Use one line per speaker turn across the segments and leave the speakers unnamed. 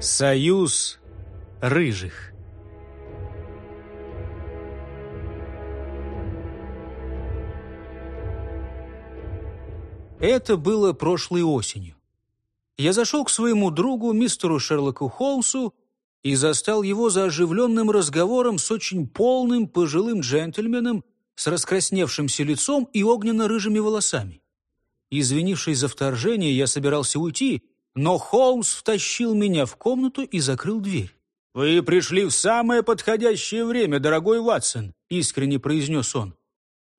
Союз рыжих. Это было прошлой осенью. Я зашел к своему другу, мистеру Шерлоку Холмсу, и застал его за оживленным разговором с очень полным пожилым джентльменом с раскрасневшимся лицом и огненно-рыжими волосами. Извинившись за вторжение, я собирался уйти, но Холмс втащил меня в комнату и закрыл дверь. «Вы пришли в самое подходящее время, дорогой Ватсон», — искренне произнес он.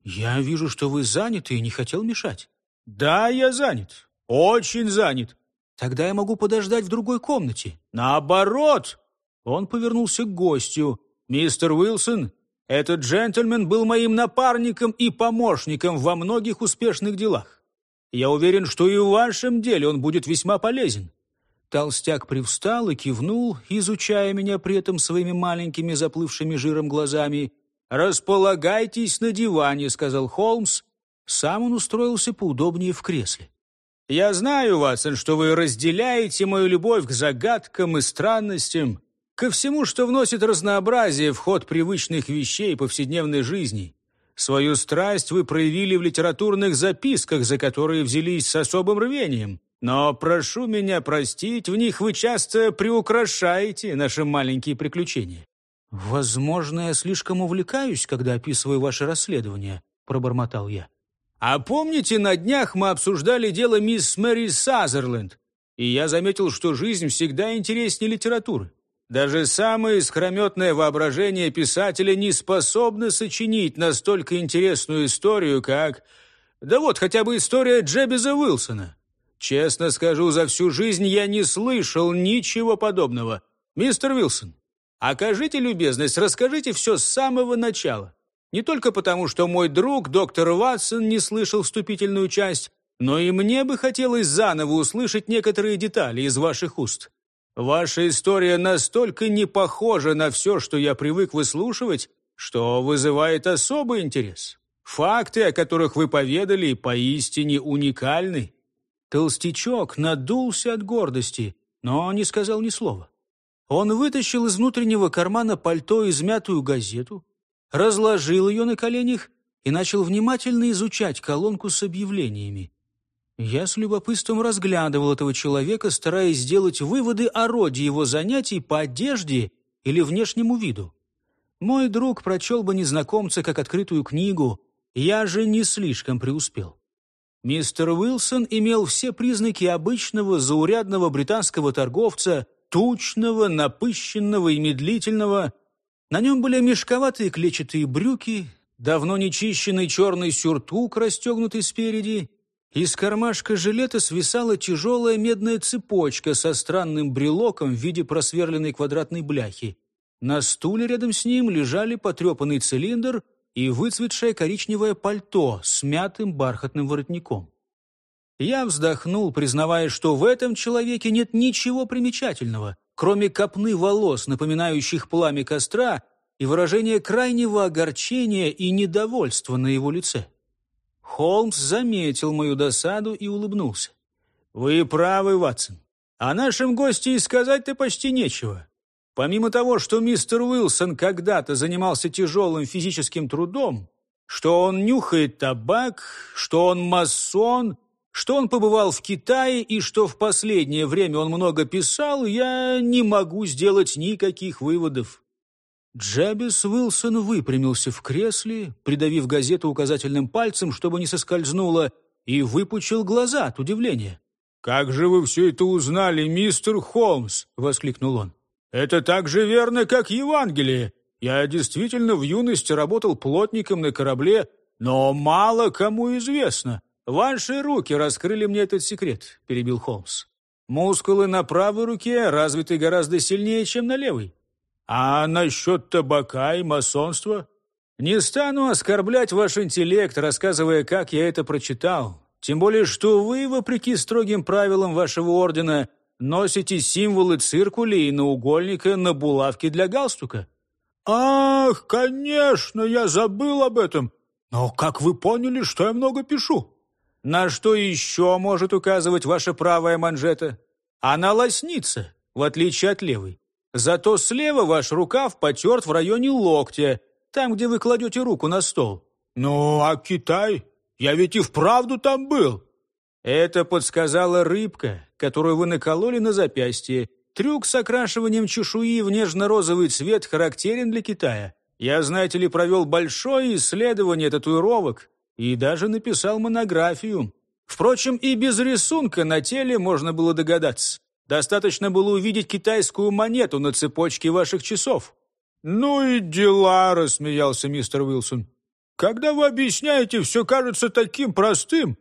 «Я вижу, что вы заняты и не хотел мешать». «Да, я занят. Очень занят». «Тогда я могу подождать в другой комнате». «Наоборот!» Он повернулся к гостю. «Мистер Уилсон, этот джентльмен был моим напарником и помощником во многих успешных делах. Я уверен, что и в вашем деле он будет весьма полезен». Толстяк привстал и кивнул, изучая меня при этом своими маленькими заплывшими жиром глазами. «Располагайтесь на диване», — сказал Холмс. Сам он устроился поудобнее в кресле. «Я знаю, Ватсон, что вы разделяете мою любовь к загадкам и странностям, ко всему, что вносит разнообразие в ход привычных вещей повседневной жизни. Свою страсть вы проявили в литературных записках, за которые взялись с особым рвением. Но прошу меня простить, в них вы часто приукрашаете наши маленькие приключения». «Возможно, я слишком увлекаюсь, когда описываю ваше расследование», — пробормотал я. «А помните, на днях мы обсуждали дело мисс Мэри Сазерленд, и я заметил, что жизнь всегда интереснее литературы. Даже самое искрометное воображение писателя не способно сочинить настолько интересную историю, как... Да вот хотя бы история Джебеза Уилсона. Честно скажу, за всю жизнь я не слышал ничего подобного. Мистер Уилсон, окажите любезность, расскажите все с самого начала. Не только потому, что мой друг, доктор Ватсон, не слышал вступительную часть, но и мне бы хотелось заново услышать некоторые детали из ваших уст. Ваша история настолько не похожа на все, что я привык выслушивать, что вызывает особый интерес. Факты, о которых вы поведали, поистине уникальны». Толстячок надулся от гордости, но не сказал ни слова. Он вытащил из внутреннего кармана пальто измятую газету, разложил ее на коленях и начал внимательно изучать колонку с объявлениями. Я с любопытством разглядывал этого человека, стараясь сделать выводы о роде его занятий по одежде или внешнему виду. Мой друг прочел бы незнакомца как открытую книгу, я же не слишком преуспел. Мистер Уилсон имел все признаки обычного заурядного британского торговца, тучного, напыщенного и медлительного. На нем были мешковатые клетчатые брюки, давно нечищенный черный сюртук, расстегнутый спереди, из кармашка жилета свисала тяжелая медная цепочка со странным брелоком в виде просверленной квадратной бляхи. На стуле рядом с ним лежали потрепанный цилиндр и выцветшее коричневое пальто с мятым бархатным воротником. Я вздохнул, признавая, что в этом человеке нет ничего примечательного, кроме копны волос, напоминающих пламя костра, и выражения крайнего огорчения и недовольства на его лице. Холмс заметил мою досаду и улыбнулся. «Вы правы, Ватсон. О нашем госте и сказать-то почти нечего. Помимо того, что мистер Уилсон когда-то занимался тяжелым физическим трудом, что он нюхает табак, что он масон, что он побывал в Китае и что в последнее время он много писал, я не могу сделать никаких выводов. Джабис Уилсон выпрямился в кресле, придавив газету указательным пальцем, чтобы не соскользнуло, и выпучил глаза от удивления. «Как же вы все это узнали, мистер Холмс?» — воскликнул он. «Это так же верно, как Евангелие. Я действительно в юности работал плотником на корабле, но мало кому известно. Ваши руки раскрыли мне этот секрет», — перебил Холмс. «Мускулы на правой руке развиты гораздо сильнее, чем на левой. А насчет табака и масонства? Не стану оскорблять ваш интеллект, рассказывая, как я это прочитал. Тем более, что вы, вопреки строгим правилам вашего ордена, носите символы циркуля и наугольника на булавке для галстука. Ах, конечно, я забыл об этом. Но как вы поняли, что я много пишу? На что еще может указывать ваша правая манжета? Она лоснится. в отличие от левой. Зато слева ваш рукав потерт в районе локтя, там, где вы кладете руку на стол».
«Ну, а Китай? Я ведь и вправду там был».
Это подсказала рыбка, которую вы накололи на запястье. Трюк с окрашиванием чешуи в нежно-розовый цвет характерен для Китая. Я, знаете ли, провел большое исследование татуировок и даже написал монографию. Впрочем, и без рисунка на теле можно было догадаться. Достаточно было увидеть китайскую монету на цепочке ваших часов.
«Ну и дела», — рассмеялся мистер Уилсон. «Когда вы объясняете, все кажется таким простым».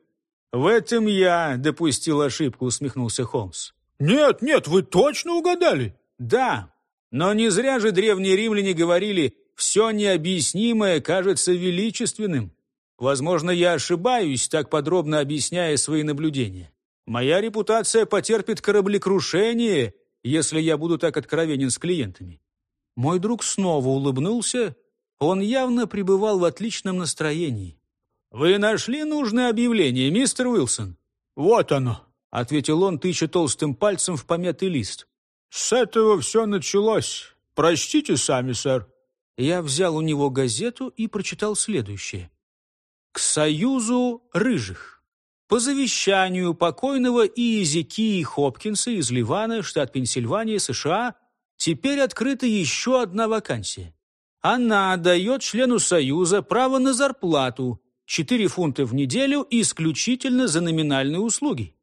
«В этом я допустил ошибку», — усмехнулся Холмс.
«Нет, нет, вы точно угадали?»
«Да, но не зря же древние римляне говорили, все необъяснимое кажется величественным. Возможно, я ошибаюсь, так подробно объясняя свои наблюдения. Моя репутация потерпит кораблекрушение, если я буду так откровенен с клиентами. Мой друг снова улыбнулся. Он явно пребывал в отличном настроении. «Вы нашли нужное объявление, мистер Уилсон?»
«Вот оно», —
ответил он, тыча толстым пальцем в помятый лист.
«С этого все началось. Прочтите сами, сэр».
Я взял у него газету и прочитал следующее. «К союзу рыжих. По завещанию покойного Иезекии Хопкинса из Ливана, штат Пенсильвания, США, теперь открыта еще одна вакансия. Она дает члену Союза право на зарплату 4 фунта в неделю исключительно за номинальные услуги.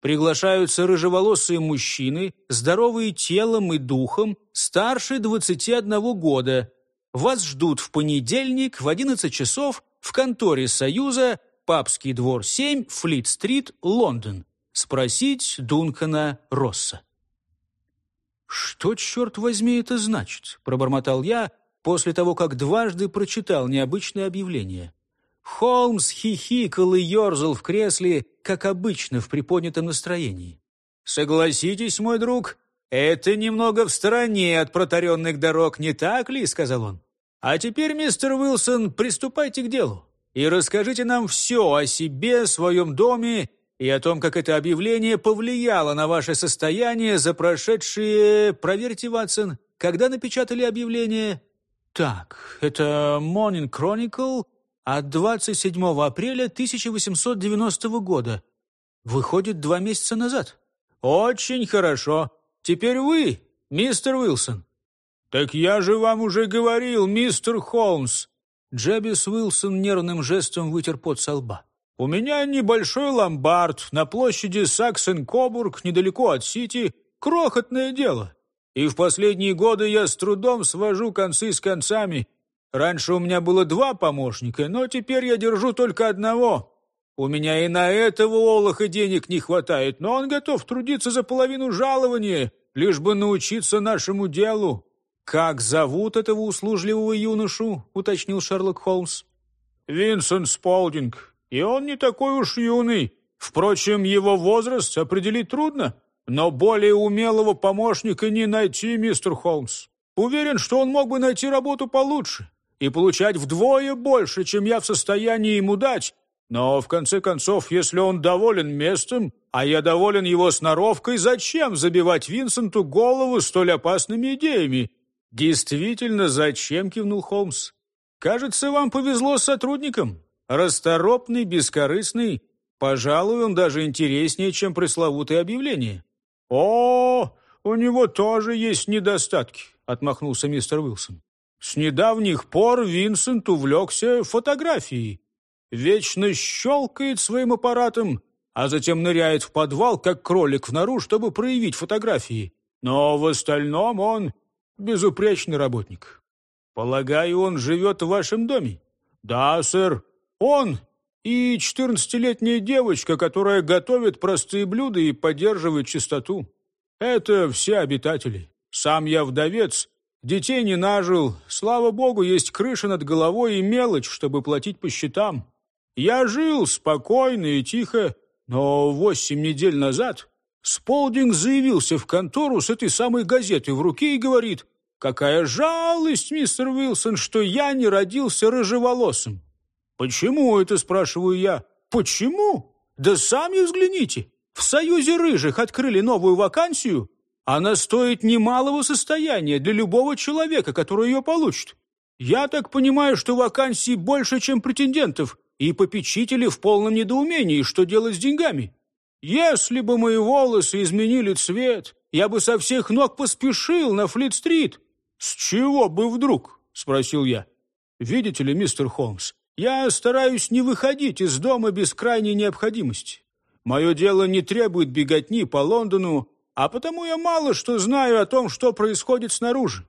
Приглашаются рыжеволосые мужчины, здоровые телом и духом, старше 21 года. Вас ждут в понедельник в 11 часов в конторе Союза Папский двор 7, Флит-стрит, Лондон. Спросить Дункана Росса. «Что, черт возьми, это значит?» – пробормотал я после того, как дважды прочитал необычное объявление. Холмс хихикал и ерзал в кресле, как обычно, в приподнятом настроении. «Согласитесь, мой друг, это немного в стороне от протаренных дорог, не так ли?» – сказал он. «А теперь, мистер Уилсон, приступайте к делу и расскажите нам все о себе, своем доме и о том, как это объявление повлияло на ваше состояние за прошедшие... Проверьте, Ватсон, когда напечатали объявление? Так, это Morning Chronicle от 27 апреля 1890 года. Выходит, два месяца назад. Очень хорошо. Теперь вы, мистер Уилсон.
«Так я же вам уже говорил, мистер Холмс!»
Джебис Уилсон нервным жестом вытер пот со лба.
«У меня небольшой ломбард на площади Саксен-Кобург, недалеко от Сити. Крохотное дело. И в последние годы я с трудом свожу концы с концами. Раньше у меня было два помощника, но теперь я держу только одного. У меня и на этого олоха денег не хватает, но он готов трудиться за половину жалования, лишь бы научиться нашему делу.
«Как зовут этого услужливого юношу?» — уточнил Шерлок Холмс.
«Винсент Сполдинг. И он не такой уж юный. Впрочем, его возраст определить трудно. Но более умелого помощника не найти, мистер Холмс. Уверен, что он мог бы найти работу получше и получать вдвое больше, чем я в состоянии ему дать. Но, в конце концов, если он доволен местом, а я доволен его сноровкой, зачем забивать Винсенту голову столь опасными идеями?
«Действительно, зачем?» — кивнул Холмс. «Кажется, вам повезло с сотрудником. Расторопный, бескорыстный. Пожалуй, он даже интереснее, чем пресловутое объявление».
«О, у него тоже есть недостатки», — отмахнулся мистер Уилсон. «С недавних пор Винсент увлекся фотографией. Вечно щелкает своим аппаратом, а затем ныряет в подвал, как кролик в нору, чтобы проявить фотографии. Но в остальном он безупречный работник. Полагаю, он живет в вашем доме? Да, сэр. Он и четырнадцатилетняя девочка, которая готовит простые блюда и поддерживает чистоту. Это все обитатели. Сам я вдовец, детей не нажил. Слава богу, есть крыша над головой и мелочь, чтобы платить по счетам. Я жил спокойно и тихо, но восемь недель назад Сполдинг заявился в контору с этой самой газетой в руке и говорит, «Какая жалость, мистер Уилсон, что я не родился рыжеволосым!» «Почему это?» – спрашиваю я. «Почему? Да сами взгляните. В Союзе рыжих открыли новую вакансию, Она стоит немалого состояния для любого человека, который ее получит. Я так понимаю, что вакансий больше, чем претендентов, и попечители в полном недоумении, что делать с деньгами. Если бы мои волосы изменили цвет, я бы со всех ног поспешил на Флит-стрит. С чего бы вдруг? Спросил я. Видите ли, мистер Холмс, я стараюсь не выходить из дома без крайней необходимости. Мое дело не требует беготни по Лондону, а потому я мало что знаю о том, что происходит снаружи.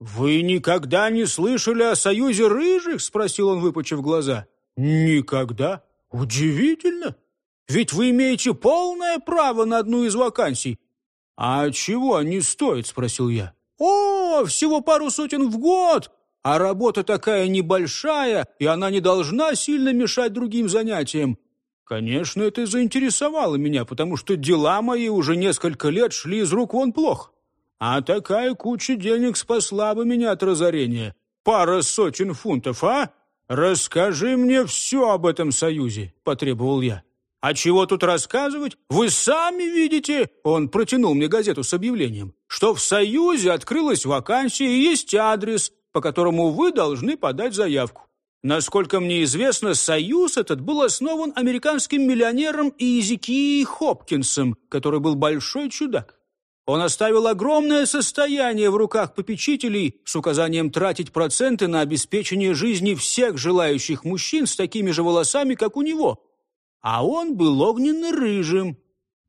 «Вы никогда не слышали о союзе рыжих?» — спросил он, выпучив глаза. «Никогда? Удивительно! Ведь вы имеете полное право на одну из вакансий». «А чего они стоят?» — спросил я. «О, всего пару сотен в год! А работа такая небольшая, и она не должна сильно мешать другим занятиям. Конечно, это заинтересовало меня, потому что дела мои уже несколько лет шли из рук вон плохо. А такая куча денег спасла бы меня от разорения. Пара сотен фунтов, а? Расскажи мне все об этом союзе, потребовал я. А чего тут рассказывать? Вы сами видите, он протянул мне газету с объявлением, что в союзе открылась вакансия и есть адрес, по которому вы должны подать заявку. Насколько мне известно, союз этот был основан американским миллионером Изики Хопкинсом, который был большой чудак. Он оставил огромное состояние в руках попечителей с указанием тратить проценты на обеспечение жизни всех желающих мужчин с такими же волосами, как у него. А он был огненно-рыжим.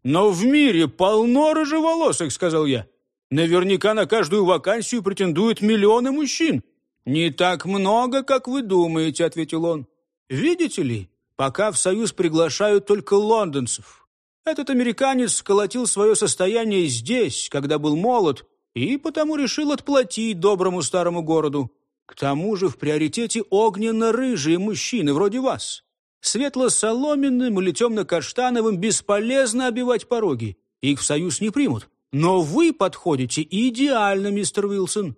«Но в мире полно рыжеволосых», — сказал я. «Наверняка на каждую вакансию претендуют миллионы мужчин». «Не так много, как вы думаете», — ответил он. «Видите ли, пока в Союз приглашают только лондонцев». Этот американец сколотил свое состояние здесь, когда был молод, и потому решил отплатить доброму старому городу. К тому же в приоритете огненно-рыжие мужчины вроде вас. Светло-соломенным или темно-каштановым бесполезно обивать пороги. Их в союз не примут. Но вы подходите идеально, мистер Уилсон.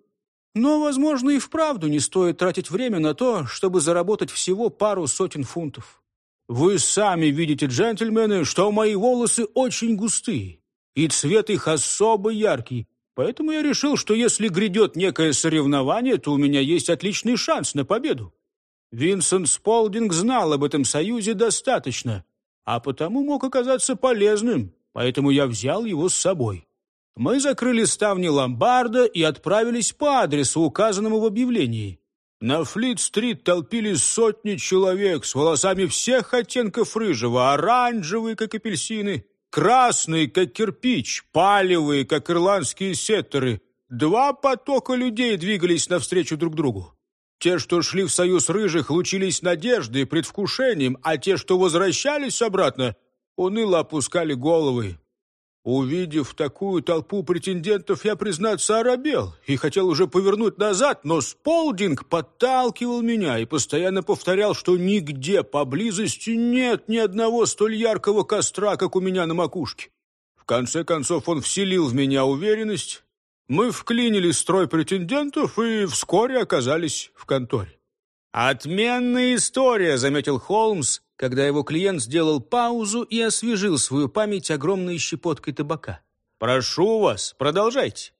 Но, возможно, и вправду не стоит тратить время на то, чтобы заработать всего пару сотен фунтов. Вы сами видите, джентльмены, что мои волосы очень густые, и цвет их особо яркий. Поэтому я решил, что если грядет некое соревнование, то у меня есть отличный шанс на победу. Винсент Сполдинг знал об этом союзе достаточно, а потому мог оказаться полезным, поэтому я взял его с собой. Мы закрыли ставни ломбарда и отправились по адресу, указанному в объявлении. На Флит-стрит толпились сотни человек с волосами всех оттенков рыжего, оранжевые, как апельсины, красные, как кирпич, палевые, как ирландские сеттеры. Два потока людей двигались навстречу друг другу. Те, что шли в союз рыжих, лучились надеждой и предвкушением, а те, что возвращались обратно, уныло опускали головы. Увидев такую толпу претендентов, я, признаться, оробел и хотел уже повернуть назад, но Сполдинг подталкивал меня и постоянно повторял, что нигде поблизости нет ни одного столь яркого костра, как у меня на макушке. В конце концов он вселил в меня уверенность. Мы вклинили строй претендентов и вскоре оказались в конторе. «Отменная история», — заметил Холмс, когда его клиент сделал паузу и освежил свою память огромной щепоткой табака. «Прошу вас, продолжайте».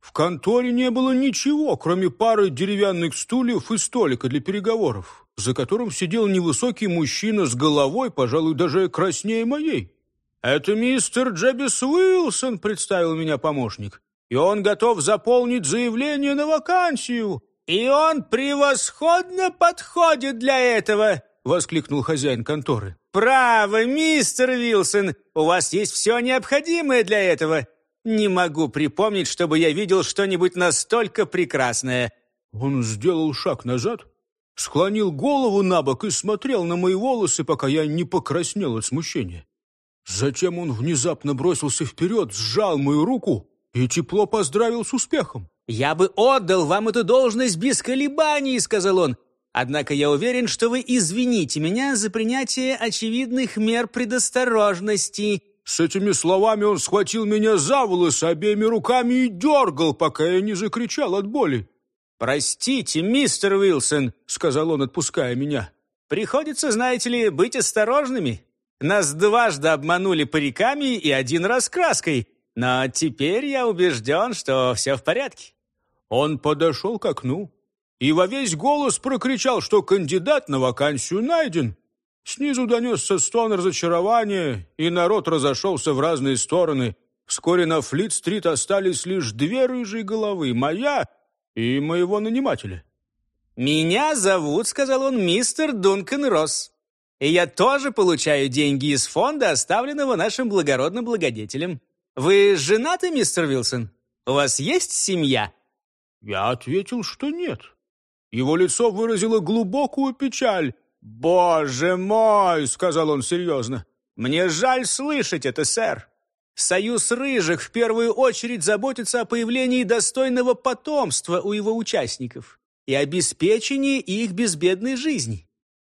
В конторе не было ничего, кроме пары деревянных стульев и столика для переговоров, за которым сидел невысокий мужчина с головой, пожалуй, даже краснее моей. «Это мистер Джебис Уилсон», — представил меня помощник, «и он готов заполнить заявление на вакансию». «И он превосходно подходит для этого», — воскликнул хозяин конторы. «Право, мистер Вилсон, у вас есть все необходимое для этого. Не могу припомнить, чтобы я видел что-нибудь настолько прекрасное». Он сделал шаг назад, склонил голову на бок и смотрел на мои волосы, пока я не покраснел от смущения. Затем он внезапно бросился вперед, сжал мою руку и тепло поздравил с успехом. «Я бы отдал вам эту должность без колебаний», — сказал он. Однако я уверен, что вы извините меня за принятие очевидных мер предосторожности». С этими словами он схватил меня за волосы обеими руками и дергал, пока я не закричал от боли. «Простите, мистер Уилсон», — сказал он, отпуская меня. «Приходится, знаете ли, быть осторожными. Нас дважды обманули париками и один раз краской.
Но теперь я убежден, что все в порядке».
Он подошел к окну и во весь голос прокричал, что кандидат на вакансию найден. Снизу донесся стон разочарования, и народ разошелся в разные стороны. Вскоре на Флит-стрит остались лишь две рыжие головы, моя и моего нанимателя.
«Меня зовут, — сказал он, — мистер Дункан Росс. И я тоже получаю деньги из фонда, оставленного нашим благородным благодетелем. Вы женаты, мистер Вилсон? У вас есть семья?»
Я ответил, что нет. Его лицо выразило глубокую печаль. «Боже мой!» — сказал он серьезно. «Мне жаль слышать это, сэр. Союз рыжих в первую очередь заботится о появлении достойного потомства у его участников и обеспечении их безбедной жизни.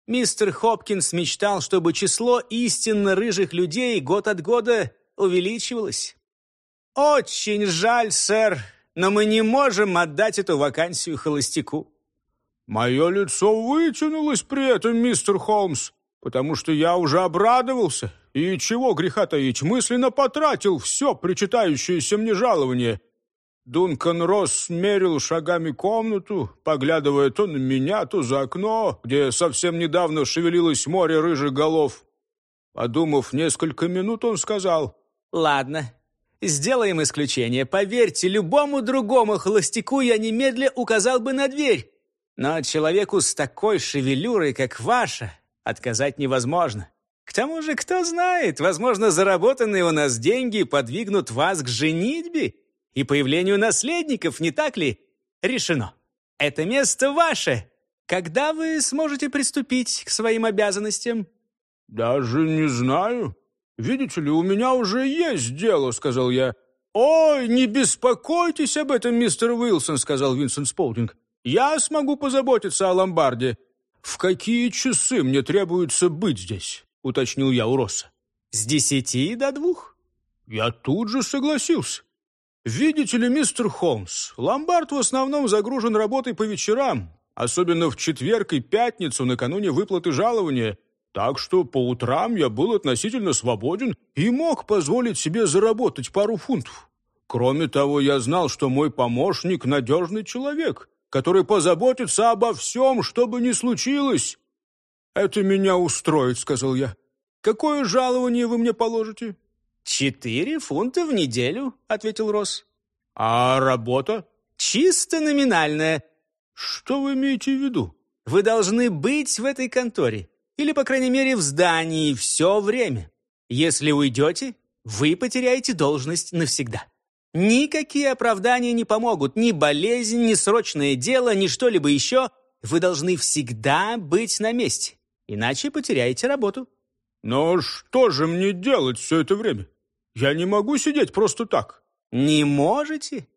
Мистер Хопкинс мечтал, чтобы число истинно рыжих людей год от года увеличивалось. Очень жаль, сэр, но мы не можем отдать эту вакансию холостяку.
Мое лицо вытянулось при этом, мистер Холмс, потому что я уже обрадовался и, чего греха таить, мысленно потратил все причитающееся мне жалование. Дункан Росс мерил шагами комнату, поглядывая то на меня, то за окно, где совсем недавно шевелилось море рыжих голов. Подумав несколько минут, он сказал,
«Ладно, сделаем исключение. Поверьте, любому другому холостяку я немедля указал бы на дверь. Но человеку с такой шевелюрой, как ваша, отказать невозможно. К тому же, кто знает, возможно, заработанные у нас деньги подвигнут вас к женитьбе и появлению наследников, не так ли? Решено. Это место ваше. Когда вы сможете приступить к своим обязанностям?
Даже не знаю. Видите ли, у меня уже есть дело, сказал я. Ой, не беспокойтесь об этом, мистер Уилсон, сказал Винсент Сполдинг. Я смогу позаботиться о ломбарде. В какие часы мне требуется быть здесь? уточнил я у Росса.
С десяти до двух.
Я тут же согласился. «Видите ли, мистер Холмс, ломбард в основном загружен работой по вечерам, особенно в четверг и пятницу накануне выплаты жалования, так что по утрам я был относительно свободен и мог позволить себе заработать пару фунтов. Кроме того, я знал, что мой помощник — надежный человек, который позаботится обо всем, что бы ни случилось. «Это меня устроит», — сказал я. «Какое жалование вы мне положите?»
«Четыре фунта в неделю», — ответил Росс.
«А работа?»
«Чисто номинальная».
«Что вы имеете в виду?»
«Вы должны быть в этой конторе, или, по крайней мере, в здании все время. Если уйдете, вы потеряете должность навсегда. Никакие оправдания не помогут, ни болезнь, ни срочное дело, ни что-либо еще. Вы должны всегда быть на месте, иначе потеряете работу».
«Но что же мне делать все это время?» Я не могу сидеть просто так».
«Не можете?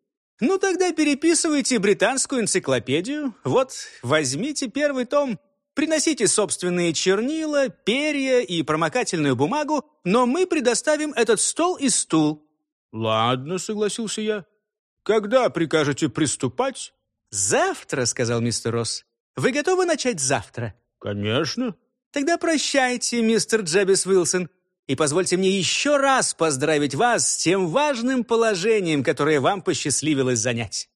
Ну тогда переписывайте британскую энциклопедию. Вот, возьмите первый том, приносите собственные чернила, перья и промокательную бумагу, но мы предоставим этот стол и стул».
«Ладно», — согласился я. «Когда прикажете приступать?»
«Завтра», — сказал мистер Росс. «Вы готовы начать завтра?»
«Конечно».
«Тогда прощайте, мистер Джебис Уилсон. И позвольте мне еще раз поздравить вас с тем важным положением, которое вам посчастливилось занять».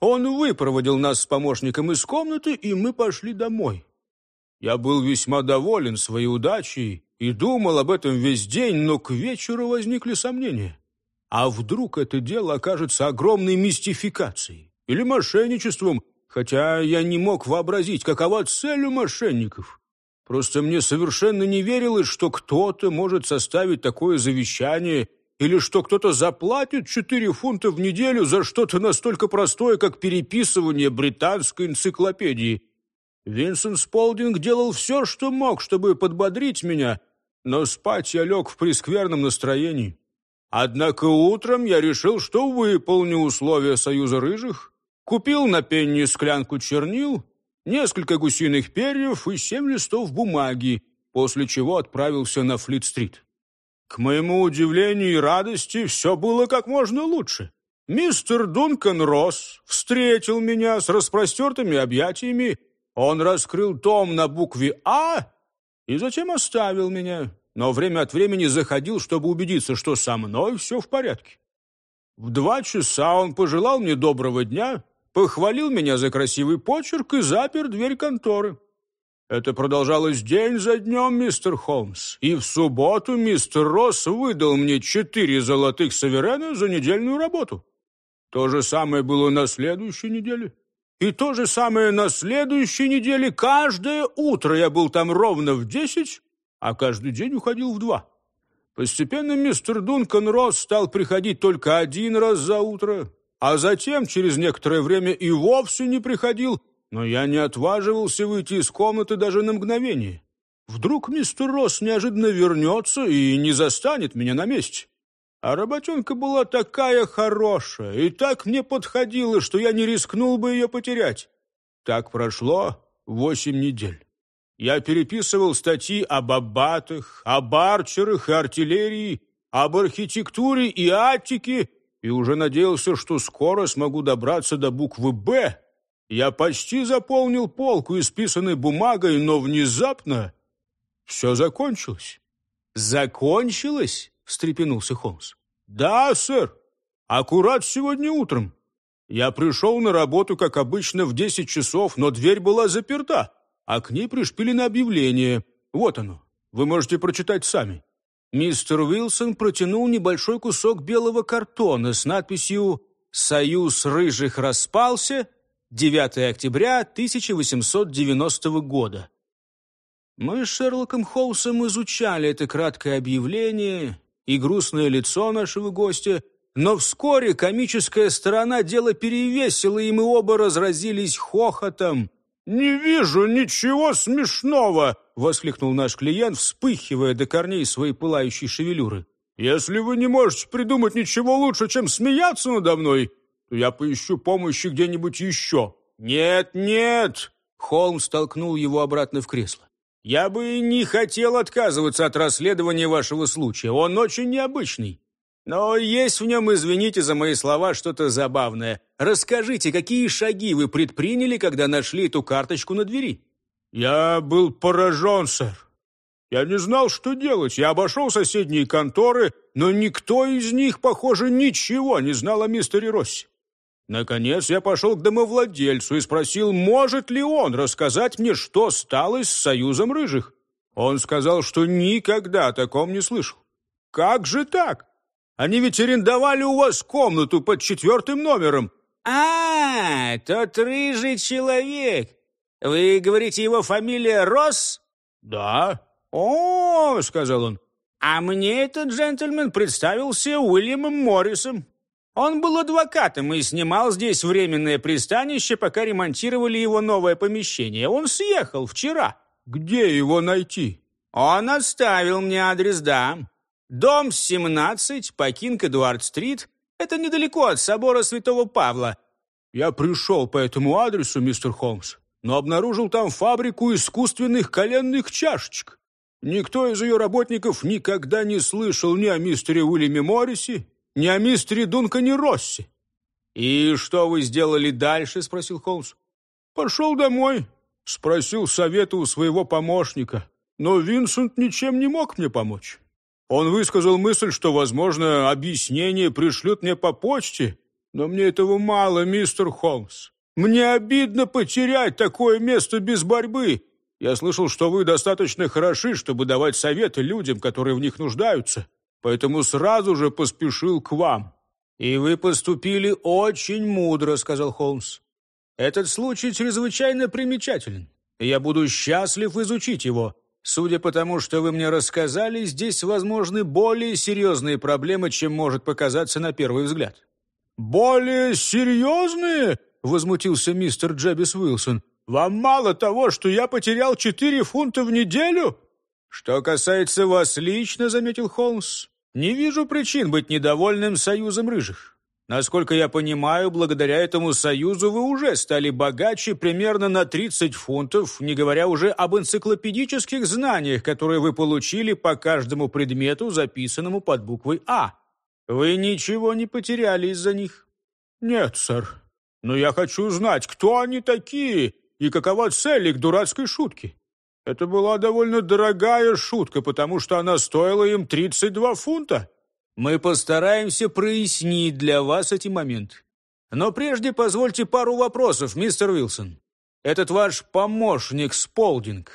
Он выпроводил нас с помощником из комнаты, и мы пошли домой. Я был весьма доволен своей удачей и думал об этом весь день, но к вечеру возникли сомнения. А вдруг это дело окажется огромной мистификацией или мошенничеством, хотя я не мог вообразить, какова цель у мошенников. Просто мне совершенно не верилось, что кто-то может составить такое завещание или что кто-то заплатит 4 фунта в неделю за что-то настолько простое, как переписывание британской энциклопедии. Винсент Сполдинг делал все, что мог, чтобы подбодрить меня, но спать я лег в прескверном настроении. Однако утром я решил, что выполню условия Союза Рыжих, купил на пенни склянку чернил несколько гусиных перьев и семь листов бумаги, после чего отправился на Флит-стрит. К моему удивлению и радости все было как можно лучше. Мистер Дункан Росс встретил меня с распростертыми объятиями. Он раскрыл том на букве «А» и затем оставил меня, но время от времени заходил, чтобы убедиться, что со мной все в порядке.
В два часа он пожелал мне доброго дня, похвалил меня за красивый почерк и запер дверь конторы. Это продолжалось день за днем, мистер Холмс. И в субботу мистер Росс выдал мне четыре золотых саверена за недельную работу. То же самое было на следующей неделе. И то же самое на следующей неделе. Каждое утро я был там ровно в десять, а каждый день уходил в два. Постепенно мистер Дункан Росс стал приходить только один раз за утро, а затем, через некоторое время, и вовсе не приходил, но я не отваживался выйти из комнаты даже на мгновение. Вдруг мистер Росс неожиданно вернется и не застанет меня на месте. А работенка была такая хорошая и так мне подходила, что я не рискнул бы ее потерять. Так прошло восемь недель. Я переписывал статьи об аббатах, об арчерах и артиллерии, об архитектуре и атике, и уже надеялся, что скоро смогу добраться до буквы «Б». Я почти заполнил полку исписанной бумагой, но внезапно все закончилось.
«Закончилось?» — встрепенулся Холмс.
«Да, сэр. Аккурат сегодня утром. Я пришел на работу, как обычно, в десять часов, но дверь была заперта, а к ней пришпилено объявление. Вот оно. Вы можете прочитать сами».
Мистер Уилсон протянул небольшой кусок белого картона с надписью «Союз рыжих распался. 9 октября 1890 года». Мы с Шерлоком Холмсом изучали это краткое объявление и грустное лицо нашего гостя, но вскоре комическая сторона дела перевесила, и мы оба разразились хохотом.
«Не вижу ничего смешного!» — воскликнул наш клиент, вспыхивая до корней своей пылающей шевелюры. «Если вы не можете придумать ничего лучше, чем смеяться надо мной, то я поищу помощи где-нибудь еще».
«Нет, нет!» — Холмс толкнул его обратно в кресло. Я бы не хотел отказываться от расследования вашего случая. Он очень необычный. Но есть в нем, извините за мои слова, что-то забавное. Расскажите, какие шаги вы предприняли, когда нашли эту карточку на двери?»
«Я был поражен, сэр. Я не знал, что делать. Я обошел соседние конторы, но никто из них, похоже, ничего не знал о мистере Росси. Наконец я пошел к домовладельцу и спросил, может ли он рассказать мне, что стало с Союзом Рыжих. Он сказал, что никогда о таком не слышал. «Как же так? Они ведь арендовали у вас комнату под четвертым номером».
«А, тот рыжий человек. Вы говорите, его фамилия Росс?»
«Да».
«О, — сказал он, — а мне этот джентльмен представился Уильямом Моррисом. Он был адвокатом и снимал здесь временное пристанище, пока ремонтировали его новое помещение. Он съехал вчера.
Где его найти?
Он оставил мне адрес, да. Дом 17, по Кинг-Эдуард-стрит. Это недалеко от собора Святого Павла.
Я пришел по этому адресу, мистер Холмс, но обнаружил там фабрику искусственных коленных чашечек. Никто из ее работников никогда не слышал ни о мистере Уильяме Моррисе, ни о мистере Дункане Росси.
«И что вы сделали дальше?» — спросил Холмс.
«Пошел домой, спросил совета у своего помощника, но Винсент ничем не мог мне помочь. Он высказал мысль, что, возможно, объяснение пришлют мне по почте, но мне этого мало, мистер Холмс. Мне обидно потерять такое место без борьбы. Я слышал, что вы достаточно хороши, чтобы давать советы людям, которые в них нуждаются поэтому сразу же поспешил к вам».
«И вы поступили очень мудро», — сказал Холмс. «Этот случай чрезвычайно примечателен, я буду счастлив изучить его. Судя по тому, что вы мне рассказали, здесь возможны более серьезные проблемы, чем может показаться на первый взгляд».
«Более серьезные?» — возмутился мистер Джебис Уилсон. «Вам мало того, что я потерял четыре фунта в неделю?»
«Что касается вас лично», — заметил Холмс, не вижу причин быть недовольным союзом рыжих. Насколько я понимаю, благодаря этому союзу вы уже стали богаче примерно на 30 фунтов, не говоря уже об энциклопедических знаниях, которые вы получили по каждому предмету, записанному под буквой «А». Вы ничего не потеряли из-за них?
Нет, сэр. Но я хочу знать, кто они такие и какова цель их дурацкой шутки. Это была довольно дорогая шутка, потому что она стоила им 32 фунта.
Мы постараемся прояснить для вас эти моменты. Но прежде позвольте пару вопросов, мистер Уилсон. Этот ваш помощник Сполдинг,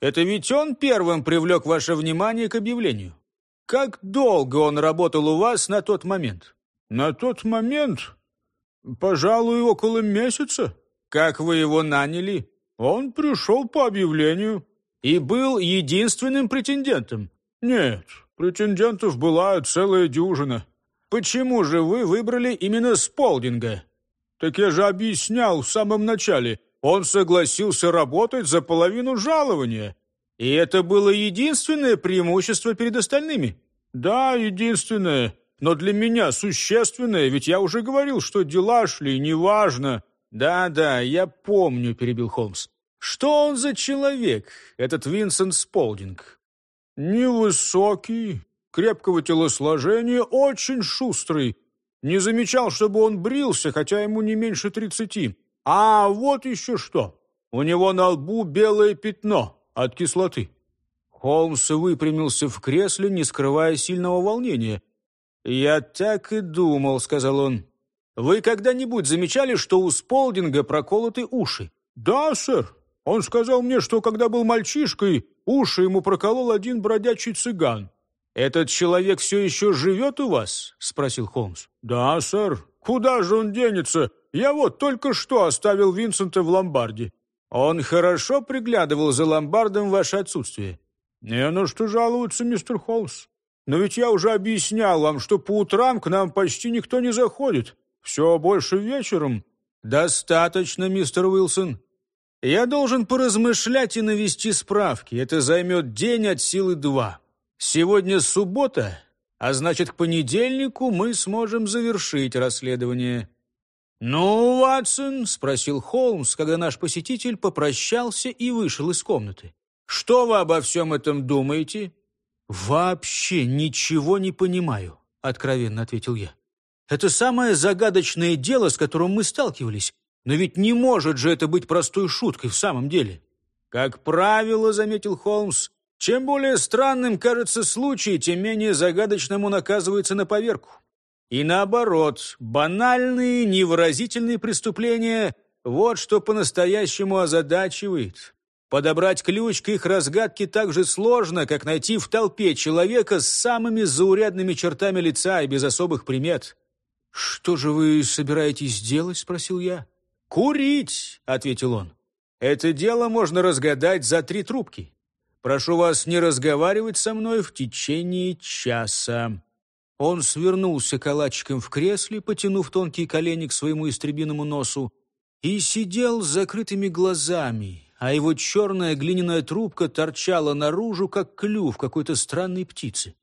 это ведь он первым привлек ваше внимание к объявлению? Как долго он работал у вас на тот момент?
На тот момент, пожалуй, около месяца.
Как вы его наняли?
Он пришел по объявлению.
И был единственным претендентом?
Нет, претендентов была целая дюжина.
Почему же вы выбрали именно Сполдинга?
Так я же объяснял в самом начале. Он согласился работать за половину жалования.
И это было единственное преимущество перед остальными?
Да, единственное. Но для меня существенное, ведь я уже говорил, что дела шли неважно.
Да-да, я помню, перебил Холмс. Что он за человек, этот Винсент Сполдинг?
Невысокий, крепкого телосложения, очень шустрый. Не замечал, чтобы он брился, хотя ему не меньше тридцати. А вот еще что. У него на лбу белое пятно от кислоты.
Холмс выпрямился в кресле, не скрывая сильного волнения. «Я так и думал», — сказал он. «Вы когда-нибудь замечали, что у Сполдинга проколоты уши?»
«Да, сэр. Он сказал мне, что когда был мальчишкой, уши ему проколол один бродячий цыган».
«Этот человек все еще живет у вас?» — спросил Холмс.
«Да, сэр. Куда же он денется? Я вот только что оставил Винсента в ломбарде».
«Он хорошо приглядывал за ломбардом ваше отсутствие?»
«Не на что жаловаться, мистер Холмс. Но ведь я уже объяснял вам, что по утрам к нам почти никто не заходит. Все больше вечером».
«Достаточно, мистер Уилсон. Я должен поразмышлять и навести справки. Это займет день от силы два. Сегодня суббота, а значит, к понедельнику мы сможем завершить расследование». «Ну, Ватсон?» — спросил Холмс, когда наш посетитель попрощался и вышел из комнаты. «Что вы обо всем этом думаете?» «Вообще ничего не понимаю», — откровенно ответил я. «Это самое загадочное дело, с которым мы сталкивались. Но ведь не может же это быть простой шуткой в самом деле». «Как правило», — заметил Холмс, «чем более странным кажется случай, тем менее загадочным он оказывается на поверку. И наоборот, банальные, невыразительные преступления — вот что по-настоящему озадачивает. Подобрать ключ к их разгадке так же сложно, как найти в толпе человека с самыми заурядными чертами лица и без особых примет. «Что же вы собираетесь делать?» — спросил я. «Курить!» — ответил он. «Это дело можно разгадать за три трубки. Прошу вас не разговаривать со мной в течение часа». Он свернулся калачиком в кресле, потянув тонкие колени к своему истребиному носу, и сидел с закрытыми глазами, а его черная глиняная трубка торчала наружу, как клюв какой-то странной птицы.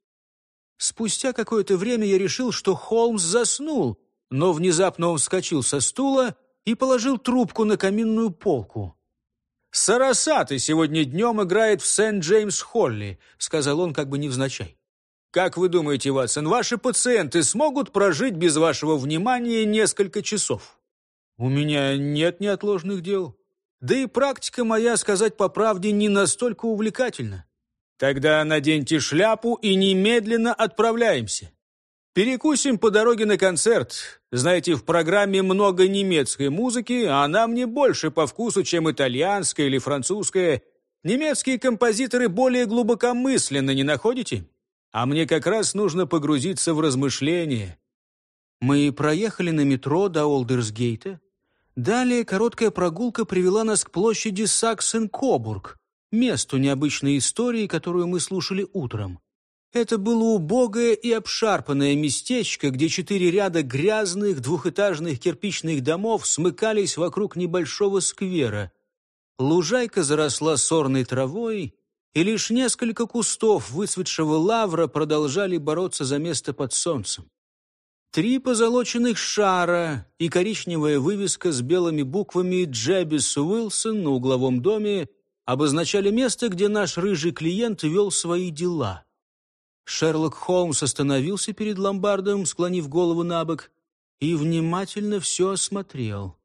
Спустя какое-то время я решил, что Холмс заснул, но внезапно он вскочил со стула и положил трубку на каминную полку. «Сарасаты сегодня днем играет в Сент-Джеймс-Холли», — сказал он как бы невзначай. «Как вы думаете, Ватсон, ваши пациенты смогут прожить без вашего внимания несколько часов?» «У меня нет неотложных дел. Да и практика моя, сказать по правде, не настолько увлекательна. Тогда наденьте шляпу и немедленно отправляемся. Перекусим по дороге на концерт. Знаете, в программе много немецкой музыки, а она мне больше по вкусу, чем итальянская или французская. Немецкие композиторы более глубокомысленно, не находите? А мне как раз нужно погрузиться в размышления. Мы проехали на метро до Олдерсгейта, Далее короткая прогулка привела нас к площади Саксен-Кобург, месту необычной истории, которую мы слушали утром. Это было убогое и обшарпанное местечко, где четыре ряда грязных двухэтажных кирпичных домов смыкались вокруг небольшого сквера. Лужайка заросла сорной травой, и лишь несколько кустов выцветшего лавра продолжали бороться за место под солнцем. Три позолоченных шара и коричневая вывеска с белыми буквами «Джебис Уилсон» на угловом доме обозначали место, где наш рыжий клиент вел свои дела. Шерлок Холмс остановился перед ломбардом, склонив голову на бок, и внимательно все осмотрел.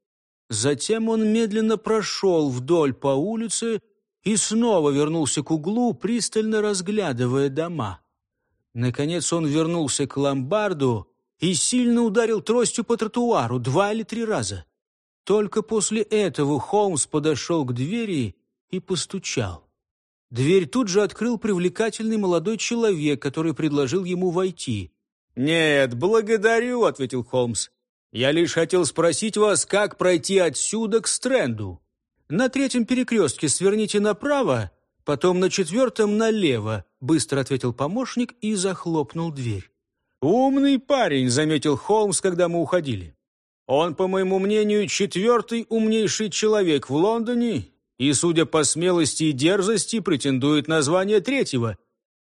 Затем он медленно прошел вдоль по улице и снова вернулся к углу, пристально разглядывая дома. Наконец он вернулся к ломбарду и сильно ударил тростью по тротуару два или три раза. Только после этого Холмс подошел к двери и постучал. Дверь тут же открыл привлекательный молодой человек, который предложил ему войти.
«Нет, благодарю», — ответил Холмс. «Я лишь хотел спросить вас, как пройти отсюда к Стрэнду.
На третьем перекрестке сверните направо, потом на четвертом налево», — быстро ответил помощник и захлопнул дверь.
«Умный парень», — заметил Холмс, когда мы уходили. «Он, по моему мнению, четвертый умнейший человек в Лондоне и, судя по смелости и дерзости, претендует на звание третьего.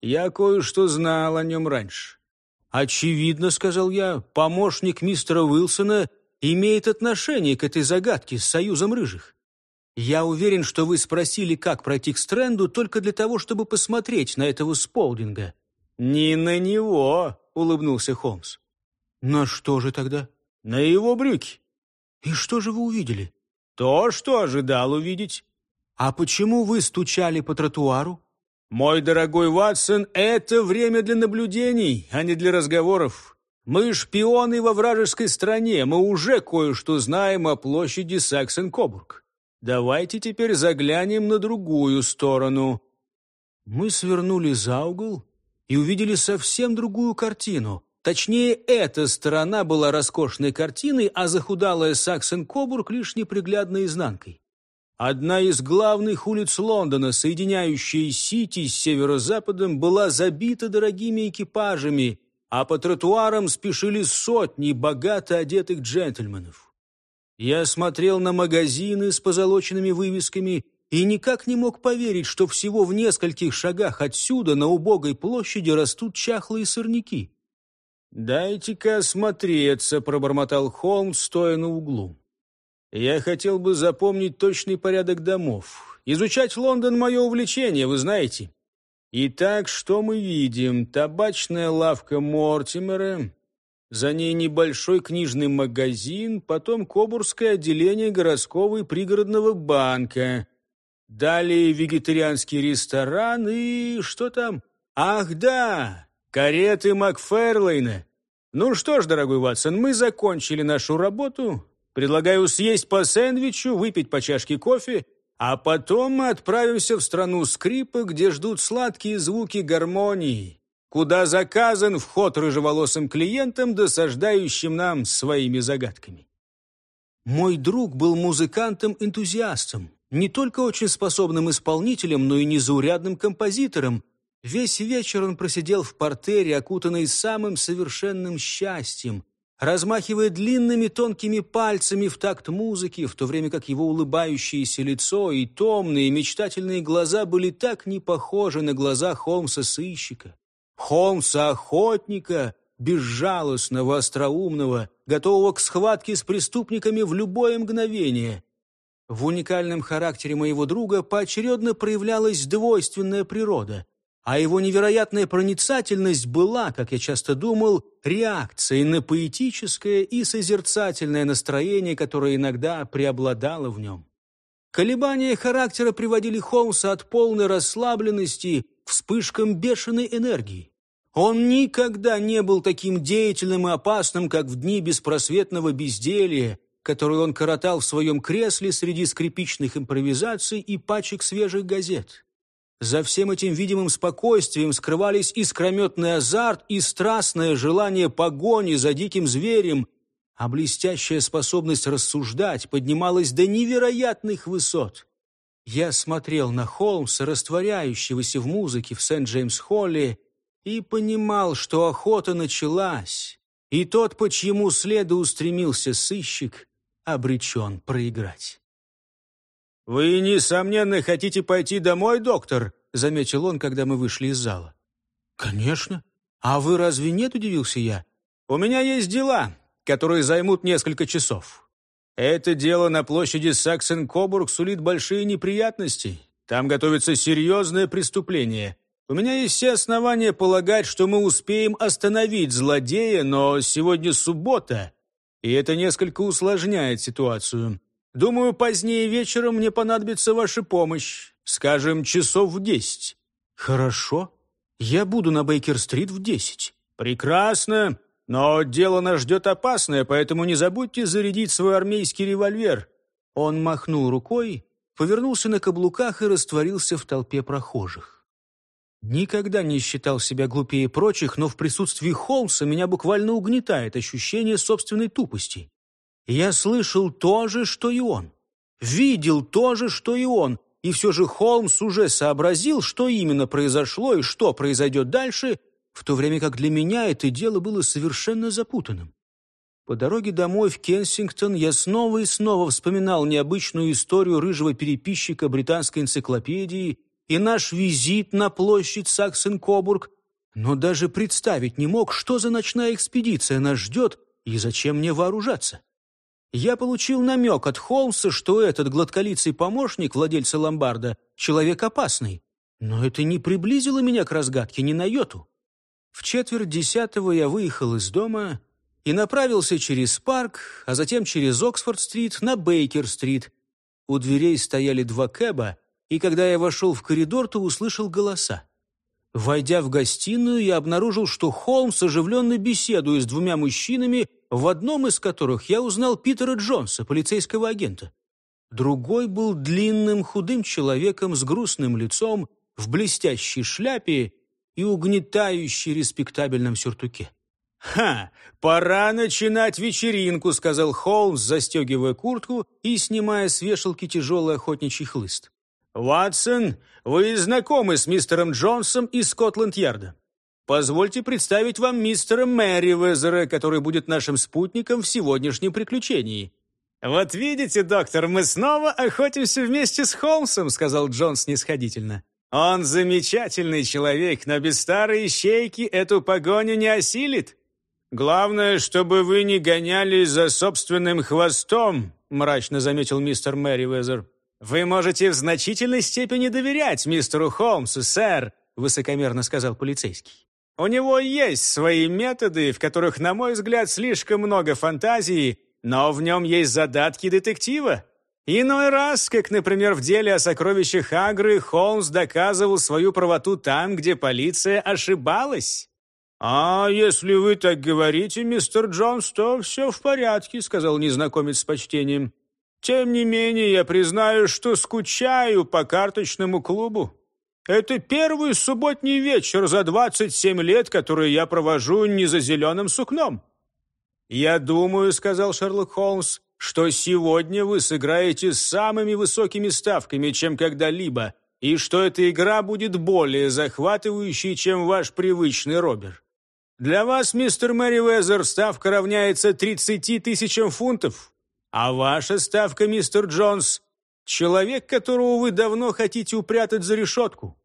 Я кое-что знал о нем раньше».
«Очевидно», — сказал я, — «помощник мистера Уилсона имеет отношение к этой загадке с союзом рыжих. Я уверен, что вы спросили, как пройти к Стрэнду, только для того, чтобы посмотреть на этого Сполдинга».
«Не на него», — улыбнулся Холмс.
«На что же тогда?»
«На его брюки».
«И что же вы увидели?»
«То, что ожидал увидеть».
«А почему вы стучали по тротуару?»
«Мой дорогой Ватсон, это время для наблюдений, а не для разговоров. Мы шпионы во вражеской стране, мы уже кое-что знаем о площади Саксен-Кобург. Давайте теперь заглянем на другую сторону».
Мы свернули за угол и увидели совсем другую картину. Точнее, эта сторона была роскошной картиной, а захудалая Саксен-Кобург лишь неприглядной изнанкой. Одна из главных улиц Лондона, соединяющая Сити с северо-западом, была забита дорогими экипажами, а по тротуарам спешили сотни богато одетых джентльменов. Я смотрел на магазины с позолоченными вывесками и никак не мог поверить, что всего в нескольких шагах отсюда на убогой площади растут чахлые сорняки.
«Дайте-ка осмотреться», — пробормотал Холмс, стоя на углу. «Я хотел бы запомнить точный порядок домов. Изучать Лондон — мое увлечение, вы знаете. Итак, что мы видим? Табачная лавка Мортимера, за ней небольшой книжный магазин, потом Кобурское отделение городского и пригородного банка». Далее вегетарианский ресторан и... что там? Ах, да! Кареты Макферлейна. Ну что ж, дорогой Ватсон, мы закончили нашу работу. Предлагаю съесть по сэндвичу, выпить по чашке кофе, а потом мы отправимся в страну скрипа, где ждут сладкие звуки гармонии, куда заказан вход рыжеволосым клиентам, досаждающим нам своими загадками.
Мой друг был музыкантом-энтузиастом не только очень способным исполнителем, но и незаурядным композитором. Весь вечер он просидел в портере, окутанный самым совершенным счастьем, размахивая длинными тонкими пальцами в такт музыки, в то время как его улыбающееся лицо и томные мечтательные глаза были так не похожи на глаза Холмса-сыщика. Холмса-охотника, безжалостного, остроумного, готового к схватке с преступниками в любое мгновение. В уникальном характере моего друга поочередно проявлялась двойственная природа, а его невероятная проницательность была, как я часто думал, реакцией на поэтическое и созерцательное настроение, которое иногда преобладало в нем. Колебания характера приводили Холмса от полной расслабленности к вспышкам бешеной энергии. Он никогда не был таким деятельным и опасным, как в дни беспросветного безделья, которую он коротал в своем кресле среди скрипичных импровизаций и пачек свежих газет. За всем этим видимым спокойствием скрывались искрометный азарт и страстное желание погони за диким зверем, а блестящая способность рассуждать поднималась до невероятных высот. Я смотрел на Холмса, растворяющегося в музыке в Сент-Джеймс-Холле, и понимал, что охота началась, и тот, по чьему следу устремился сыщик, обречен проиграть.
«Вы, несомненно, хотите пойти домой, доктор?» — заметил он, когда мы вышли из зала.
«Конечно. А вы разве нет?» — удивился я.
«У меня есть дела, которые займут несколько часов. Это дело на площади Саксен-Кобург сулит большие неприятности. Там готовится серьезное преступление. У меня есть все основания полагать, что мы успеем остановить злодея, но сегодня суббота, и это несколько усложняет ситуацию. Думаю, позднее вечером мне понадобится ваша помощь, скажем, часов в десять».
«Хорошо. Я буду на Бейкер-стрит в десять».
«Прекрасно, но дело нас ждет опасное, поэтому не забудьте зарядить свой армейский револьвер».
Он махнул рукой, повернулся на каблуках и растворился в толпе прохожих. Никогда не считал себя глупее прочих, но в присутствии Холмса меня буквально угнетает ощущение собственной тупости. Я слышал то же, что и он. Видел то же, что и он. И все же Холмс уже сообразил, что именно произошло и что произойдет дальше, в то время как для меня это дело было совершенно запутанным. По дороге домой в Кенсингтон я снова и снова вспоминал необычную историю рыжего переписчика британской энциклопедии и наш визит на площадь Саксен-Кобург, но даже представить не мог, что за ночная экспедиция нас ждет и зачем мне вооружаться. Я получил намек от Холмса, что этот гладколицый помощник владельца ломбарда — человек опасный, но это не приблизило меня к разгадке ни на йоту. В четверть десятого я выехал из дома и направился через парк, а затем через Оксфорд-стрит на Бейкер-стрит. У дверей стояли два кэба, и когда я вошел в коридор, то услышал голоса. Войдя в гостиную, я обнаружил, что Холмс оживленно беседует с двумя мужчинами, в одном из которых я узнал Питера Джонса, полицейского агента. Другой был длинным худым человеком с грустным лицом, в блестящей шляпе и угнетающе респектабельном сюртуке.
«Ха! Пора начинать вечеринку», — сказал Холмс, застегивая куртку и снимая с вешалки тяжелый охотничий хлыст. «Ватсон, вы знакомы с мистером Джонсом из Скотланд-Ярда. Позвольте представить вам мистера Мэри Везера, который будет нашим спутником в сегодняшнем приключении».
«Вот видите, доктор, мы снова охотимся вместе с Холмсом», — сказал Джонс снисходительно. Он замечательный человек, но без старой ищейки эту погоню не осилит.
Главное, чтобы вы не гонялись за собственным хвостом, мрачно заметил мистер Мэривезер.
Вы можете в значительной степени доверять мистеру Холмсу, сэр, высокомерно сказал полицейский. У него есть свои методы, в которых, на мой взгляд, слишком много фантазии, но в нем есть задатки детектива. Иной раз, как, например, в деле о сокровищах Агры, Холмс доказывал свою правоту там, где полиция ошибалась.
«А если вы так говорите, мистер Джонс, то все в порядке», — сказал незнакомец с почтением. «Тем не менее, я признаю, что скучаю по карточному клубу. Это первый субботний вечер за 27 лет, который я провожу не за зеленым сукном».
«Я думаю», — сказал Шерлок Холмс, что сегодня вы сыграете с самыми высокими ставками, чем когда-либо, и что эта игра будет более захватывающей, чем ваш привычный робер. Для вас, мистер Мэри Уэзер, ставка равняется 30 тысячам фунтов, а ваша ставка, мистер Джонс, человек, которого вы давно хотите упрятать за решетку.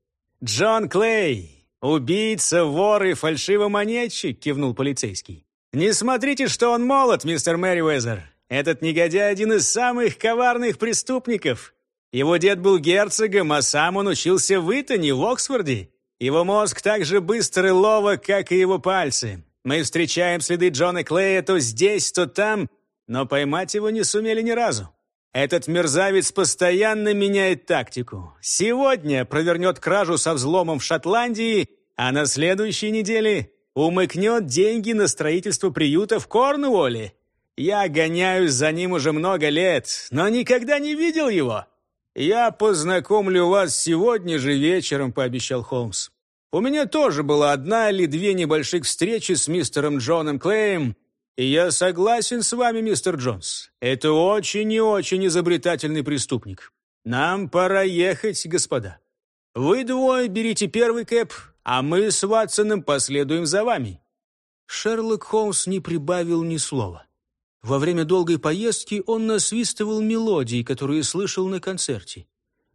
Джон Клей, убийца, вор и фальшивомонетчик, кивнул полицейский. Не смотрите, что он молод, мистер Мэри Уэзер. Этот негодяй один из самых коварных преступников. Его дед был герцогом, а сам он учился в Итоне, в Оксфорде. Его мозг так же быстр и ловок, как и его пальцы. Мы встречаем следы Джона Клея то здесь, то там, но поймать его не сумели ни разу. Этот мерзавец постоянно меняет тактику. Сегодня провернет кражу со взломом в Шотландии, а на следующей неделе умыкнет деньги на строительство приюта в Корнуолле. Я гоняюсь за ним уже много лет, но никогда не видел его. Я познакомлю вас сегодня же вечером, пообещал Холмс. У меня тоже была одна или две небольших встречи с мистером Джоном Клеем, и я согласен с вами, мистер Джонс. Это очень и очень изобретательный преступник. Нам пора ехать, господа. Вы двое берите первый кэп, а мы с Ватсоном последуем за вами».
Шерлок Холмс не прибавил ни слова. Во время долгой поездки он насвистывал мелодии, которые слышал на концерте.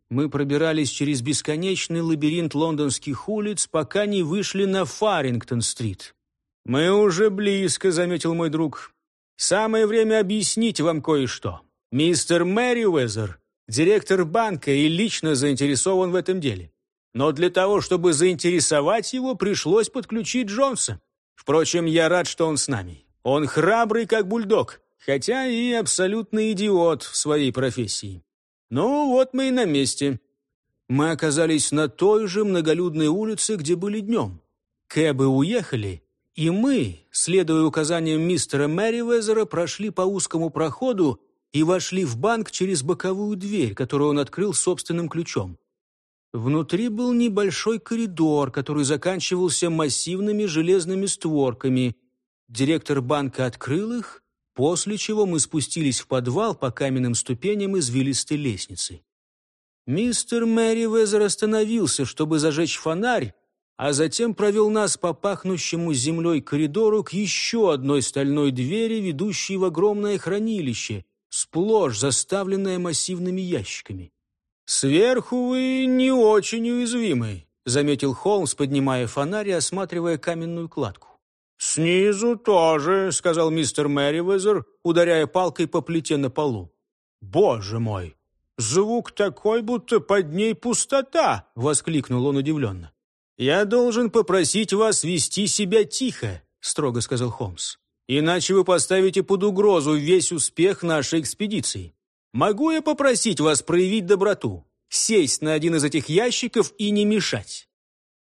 Мы пробирались через бесконечный лабиринт лондонских улиц, пока не вышли на Фарингтон-стрит.
«Мы уже близко», — заметил мой друг. «Самое время объяснить вам кое-что. Мистер Мэри Уэзер, директор банка и лично заинтересован в этом деле. Но для того, чтобы заинтересовать его, пришлось подключить Джонса. Впрочем, я рад, что он с нами. Он храбрый, как бульдог, хотя и абсолютный идиот в своей профессии. Ну, вот мы и на месте.
Мы оказались на той же многолюдной улице, где были днем. Кэбы уехали, и мы, следуя указаниям мистера Мэривезера, прошли по узкому проходу и вошли в банк через боковую дверь, которую он открыл собственным ключом. Внутри был небольшой коридор, который заканчивался массивными железными створками. Директор банка открыл их, после чего мы спустились в подвал по каменным ступеням извилистой лестницы. Мистер Мэри Везер остановился, чтобы зажечь фонарь, а затем провел нас по пахнущему землей коридору к еще одной стальной двери, ведущей в огромное хранилище, сплошь заставленное массивными ящиками. «Сверху вы не очень уязвимы», — заметил Холмс, поднимая фонарь и осматривая каменную кладку.
«Снизу тоже», — сказал мистер Мэривезер, ударяя палкой по плите на полу. «Боже мой! Звук такой, будто под ней пустота!» — воскликнул он удивленно.
«Я должен попросить вас вести себя тихо», — строго сказал Холмс. «Иначе вы поставите под угрозу весь успех нашей экспедиции. Могу я попросить вас проявить доброту, сесть на один из этих ящиков и не мешать?»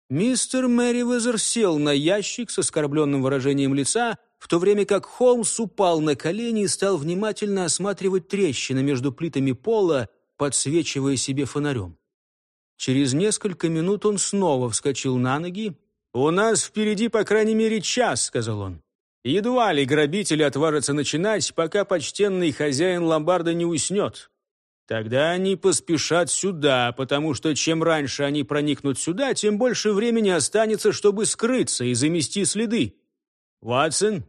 Мистер Мэривезер сел на ящик с оскорбленным выражением лица, в то время как Холмс упал на колени и стал внимательно осматривать трещины между плитами пола, подсвечивая себе фонарем. Через несколько минут он снова вскочил на ноги. «У нас впереди, по крайней мере, час», — сказал он. «Едва ли грабители отважатся начинать, пока почтенный хозяин ломбарда не уснет. Тогда они поспешат сюда, потому что чем раньше они проникнут сюда, тем больше времени останется, чтобы скрыться и замести следы. Ватсон,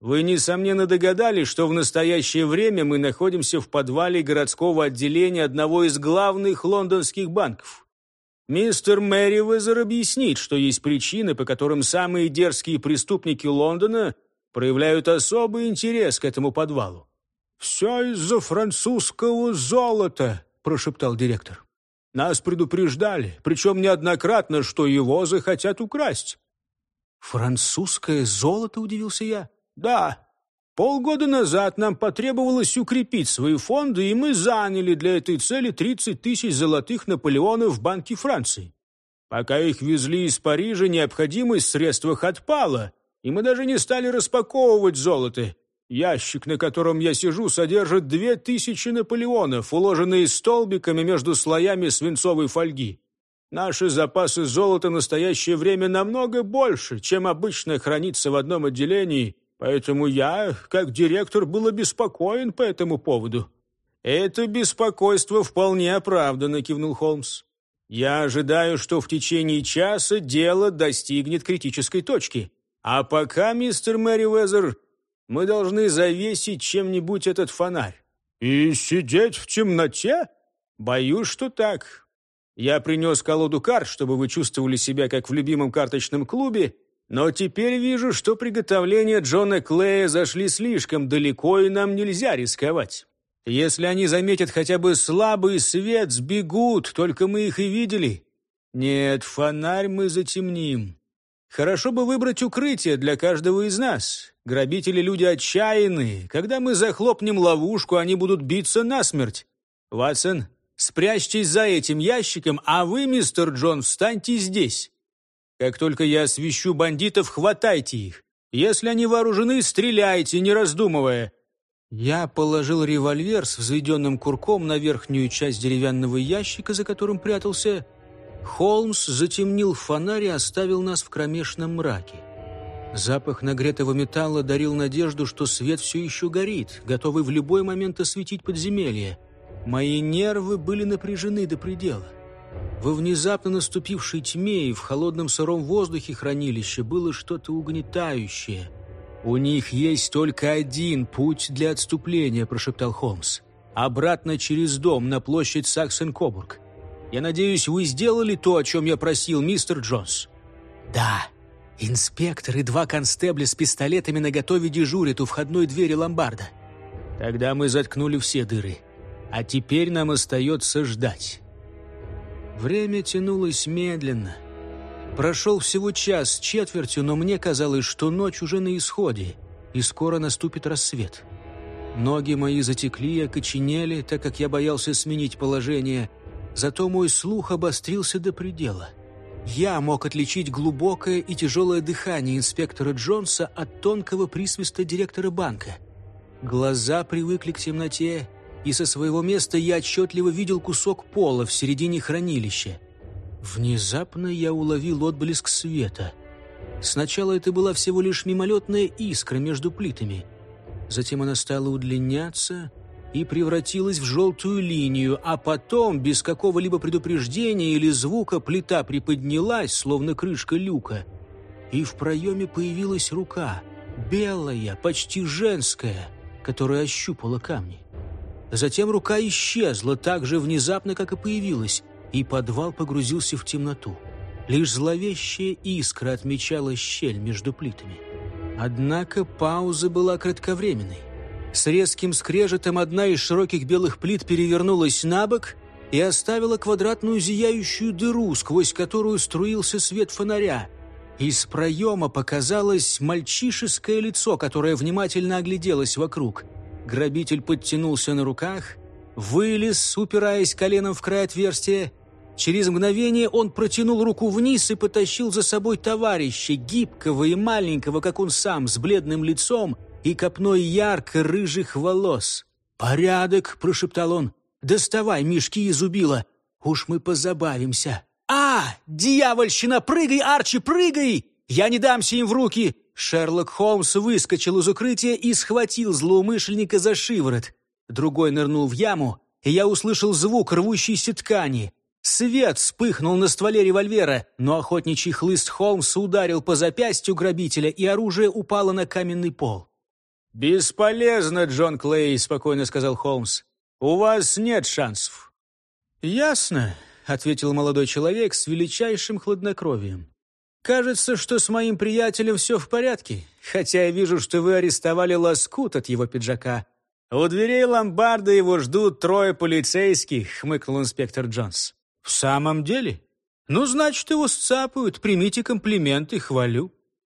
вы, несомненно, догадались, что в настоящее время мы находимся в подвале городского отделения одного из главных лондонских банков. Мистер Мэривезер объяснит, что есть причины, по которым самые дерзкие преступники Лондона проявляют особый интерес к этому подвалу.
«Все из-за французского золота», — прошептал директор. «Нас предупреждали, причем неоднократно, что его захотят украсть».
«Французское золото?» — удивился я.
«Да. Полгода назад нам потребовалось укрепить свои фонды, и мы заняли для этой цели 30 тысяч золотых Наполеонов в Банке Франции. Пока их везли из Парижа, необходимость в средствах отпала, и мы даже не стали распаковывать золото. Ящик, на котором я сижу, содержит две тысячи Наполеонов, уложенные столбиками между слоями свинцовой фольги. Наши запасы золота в настоящее время намного больше, чем обычно хранится в одном отделении, поэтому я, как директор, был обеспокоен по этому поводу».
«Это беспокойство вполне оправдано», — кивнул Холмс. «Я ожидаю, что в течение часа дело достигнет критической точки. А пока, мистер Мэри Уэзер, мы должны завесить чем-нибудь этот фонарь».
«И сидеть в темноте?»
«Боюсь, что так. Я принес колоду карт, чтобы вы чувствовали себя как в любимом карточном клубе, но теперь вижу, что приготовления Джона Клея зашли слишком далеко, и нам нельзя рисковать. Если они заметят хотя бы слабый свет, сбегут, только мы их и видели. Нет, фонарь мы затемним. Хорошо бы выбрать укрытие для каждого из нас. Грабители люди отчаянные. Когда мы захлопнем ловушку, они будут биться насмерть. Ватсон, спрячьтесь за этим ящиком, а вы, мистер Джон, встаньте здесь. Как только я освещу бандитов, хватайте их. Если они вооружены, стреляйте, не раздумывая. Я положил револьвер с взведенным курком на верхнюю часть деревянного ящика, за которым прятался, Холмс затемнил фонарь и оставил нас в кромешном мраке. Запах нагретого металла дарил надежду, что свет все еще горит, готовый в любой момент осветить подземелье. Мои нервы были напряжены до предела. Во внезапно наступившей тьме и в холодном сыром воздухе хранилища было что-то угнетающее. «У них есть только один путь для отступления», – прошептал Холмс. «Обратно через дом на площадь Саксен-Кобург. Я надеюсь, вы сделали то, о чем я просил, мистер Джонс?» «Да. Инспектор и два констебля с пистолетами наготове дежурят у входной двери ломбарда. Тогда мы заткнули все дыры. А теперь нам остается ждать». Время тянулось медленно. Прошел всего час с четвертью, но мне казалось, что ночь уже на исходе, и скоро наступит рассвет. Ноги мои затекли и окоченели, так как я боялся сменить положение – Зато мой слух обострился до предела. Я мог отличить глубокое и тяжелое дыхание инспектора Джонса от тонкого присвиста директора банка. Глаза привыкли к темноте, и со своего места я отчетливо видел кусок пола в середине хранилища. Внезапно я уловил отблеск света. Сначала это была всего лишь мимолетная искра между плитами. Затем она стала удлиняться и превратилась в желтую линию, а потом, без какого-либо предупреждения или звука, плита приподнялась, словно крышка люка, и в проеме появилась рука, белая, почти женская, которая ощупала камни. Затем рука исчезла так же внезапно, как и появилась, и подвал погрузился в темноту. Лишь зловещая искра отмечала щель между плитами. Однако пауза была кратковременной. С резким скрежетом одна из широких белых плит перевернулась на бок и оставила квадратную зияющую дыру, сквозь которую струился свет фонаря. Из проема показалось мальчишеское лицо, которое внимательно огляделось вокруг. Грабитель подтянулся на руках, вылез, упираясь коленом в край отверстия. Через мгновение он протянул руку вниз и потащил за собой товарища, гибкого и маленького, как он сам, с бледным лицом и копной ярко-рыжих волос. «Порядок!» — прошептал он. «Доставай мешки из убила! Уж мы позабавимся!» «А, дьявольщина! Прыгай, Арчи, прыгай! Я не дамся им в руки!» Шерлок Холмс выскочил из укрытия и схватил злоумышленника за шиворот. Другой нырнул в яму, и я услышал звук рвущейся ткани. Свет вспыхнул на стволе револьвера, но охотничий хлыст Холмса ударил по запястью грабителя, и оружие упало на каменный пол.
«Бесполезно, Джон Клей», — спокойно сказал Холмс. «У вас нет шансов».
«Ясно», — ответил молодой человек с величайшим хладнокровием. «Кажется, что с моим приятелем все в порядке, хотя я вижу, что вы арестовали лоскут от его пиджака».
«У дверей ломбарда его ждут трое полицейских», — хмыкнул инспектор Джонс.
«В самом деле? Ну, значит, его сцапают. Примите комплименты, хвалю».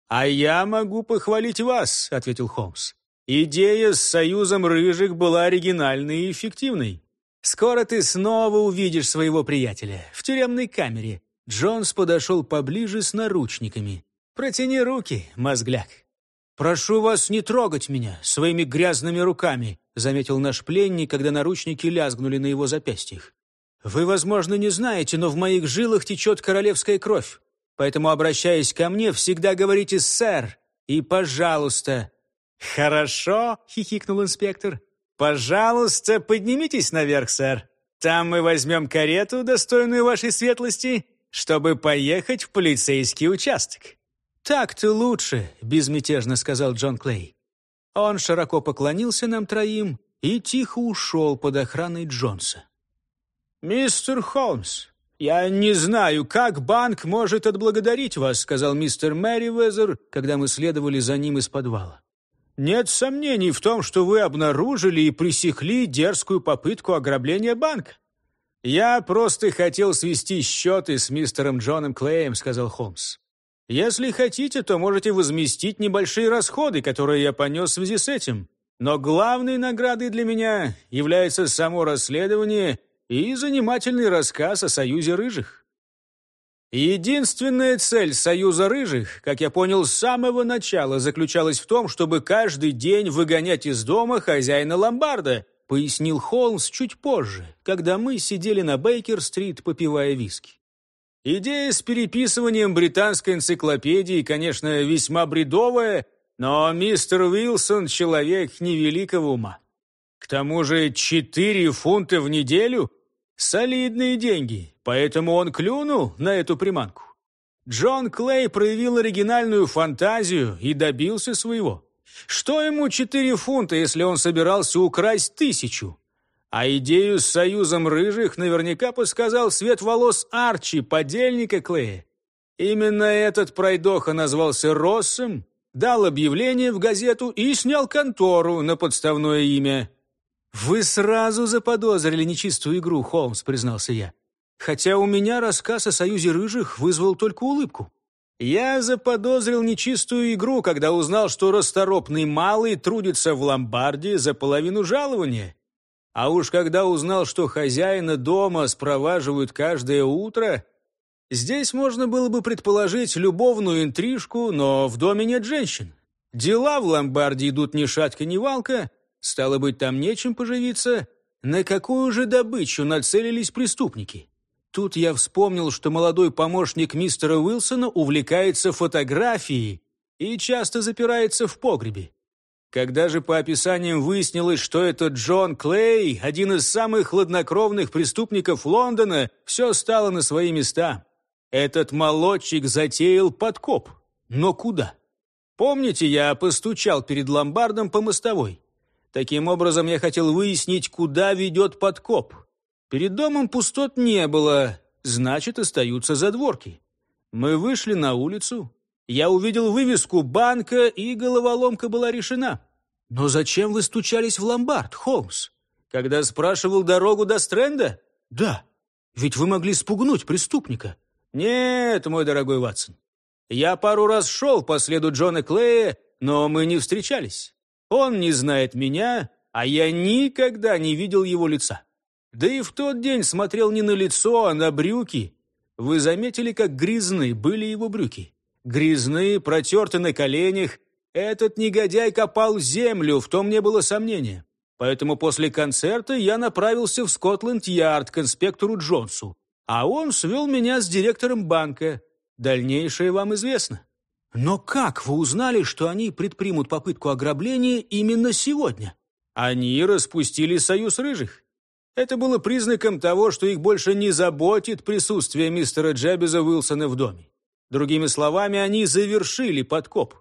«А я могу похвалить вас», — ответил Холмс. Идея с союзом рыжих была оригинальной и эффективной. Скоро ты снова увидишь своего приятеля в тюремной камере. Джонс подошел поближе с наручниками. Протяни руки, мозгляк.
«Прошу вас не трогать меня своими грязными руками», заметил наш пленник, когда наручники лязгнули на его запястьях. «Вы, возможно, не знаете, но в моих жилах течет королевская кровь. Поэтому, обращаясь ко мне, всегда говорите «сэр» и «пожалуйста»,
«Хорошо», — хихикнул инспектор. «Пожалуйста, поднимитесь наверх, сэр. Там мы возьмем карету, достойную вашей светлости, чтобы поехать в полицейский участок».
«Так-то лучше», — безмятежно сказал Джон Клей. Он широко поклонился нам троим и тихо ушел под охраной Джонса.
«Мистер Холмс, я не знаю, как банк может отблагодарить вас», сказал мистер Мэривезер, когда мы следовали за ним из подвала. Нет сомнений в том, что вы обнаружили и пресекли дерзкую попытку ограбления банка. «Я просто хотел свести счеты с мистером Джоном Клеем», — сказал Холмс. «Если хотите, то можете возместить небольшие расходы, которые я понес в связи с этим. Но главной наградой для меня является само расследование и занимательный рассказ о Союзе Рыжих». Единственная цель Союза Рыжих, как я понял с самого начала, заключалась в том, чтобы каждый день выгонять из дома хозяина ломбарда, пояснил Холмс чуть позже, когда мы сидели на Бейкер-стрит, попивая виски. Идея с переписыванием британской энциклопедии, конечно, весьма бредовая, но мистер Уилсон — человек невеликого ума. К тому же четыре фунта в неделю — солидные деньги, Поэтому он клюнул на эту приманку. Джон Клей проявил оригинальную фантазию и добился своего. Что ему четыре фунта, если он собирался украсть тысячу? А идею с союзом рыжих наверняка подсказал свет волос Арчи, подельника Клея. Именно этот пройдоха назвался Россом, дал объявление в газету и снял контору на подставное имя. «Вы сразу заподозрили нечистую игру, Холмс», — признался я хотя у меня рассказ о союзе рыжих вызвал только улыбку. Я заподозрил нечистую игру, когда узнал, что расторопный малый трудится в ломбарде за половину жалования.
А уж когда узнал, что хозяина дома спроваживают каждое утро, здесь можно было бы предположить любовную интрижку, но в доме нет женщин. Дела в ломбарде идут ни шатка, ни валка, стало быть, там нечем поживиться. На какую же добычу нацелились преступники? Тут я вспомнил, что молодой помощник мистера Уилсона увлекается фотографией и часто запирается в погребе. Когда же по описаниям выяснилось, что это Джон Клей, один из самых хладнокровных преступников Лондона, все стало на свои места. Этот молодчик затеял подкоп. Но куда? Помните, я постучал перед ломбардом по мостовой? Таким образом, я хотел выяснить, куда ведет подкоп. Перед домом пустот не было, значит, остаются задворки. Мы вышли на улицу. Я увидел вывеску банка, и головоломка была решена. Но зачем вы стучались в ломбард, Холмс? Когда спрашивал дорогу до Стрэнда? Да. Ведь вы могли спугнуть преступника. Нет, мой дорогой Ватсон. Я пару раз шел по следу Джона Клея, но мы не встречались. Он не знает меня, а я никогда не видел его лица. Да и в тот день смотрел не на лицо, а на брюки. Вы заметили, как грязны были его брюки? Грязны, протерты на коленях. Этот негодяй копал землю, в том не было сомнения. Поэтому после концерта я направился в Скотланд-Ярд к инспектору Джонсу, а он свел меня с директором банка. Дальнейшее вам известно. Но как вы узнали, что они предпримут попытку ограбления именно сегодня? Они распустили союз рыжих. Это было признаком того, что их больше не заботит присутствие мистера Джабеза Уилсона в доме. Другими словами, они завершили подкоп.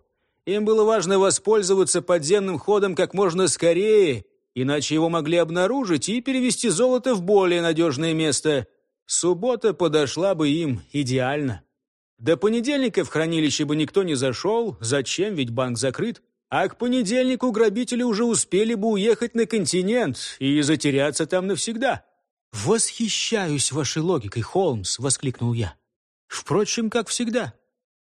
Им было важно воспользоваться подземным ходом как можно скорее, иначе его могли обнаружить и перевести золото в более надежное место. Суббота подошла бы им идеально. До понедельника в хранилище бы никто не зашел, зачем, ведь банк закрыт. А к понедельнику грабители уже успели бы уехать на континент и затеряться там навсегда. «Восхищаюсь вашей логикой, Холмс!» — воскликнул я. «Впрочем, как всегда.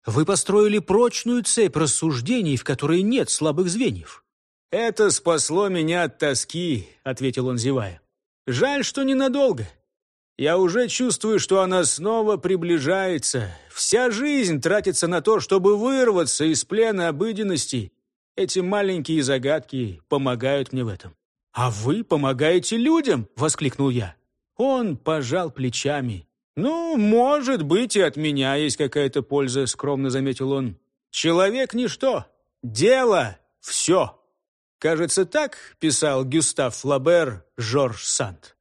Вы построили прочную цепь рассуждений, в которой нет слабых звеньев». «Это спасло меня от тоски», — ответил он, зевая. «Жаль, что ненадолго. Я уже чувствую, что она снова приближается. Вся жизнь тратится на то, чтобы вырваться из плена обыденности. Эти маленькие загадки помогают мне в этом. «А вы помогаете людям!» — воскликнул я. Он пожал плечами. «Ну, может быть, и от меня есть какая-то польза», — скромно заметил он. «Человек — ничто. Дело — все». Кажется, так писал Гюстав Флабер Жорж Санд.